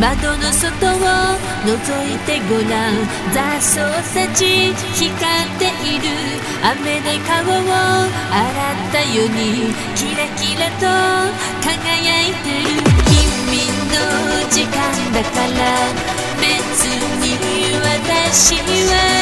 窓の外を覗いてごらん雑草たち光っている雨で顔を洗ったようにキラキラと輝いてる。君の時間だから別に私は。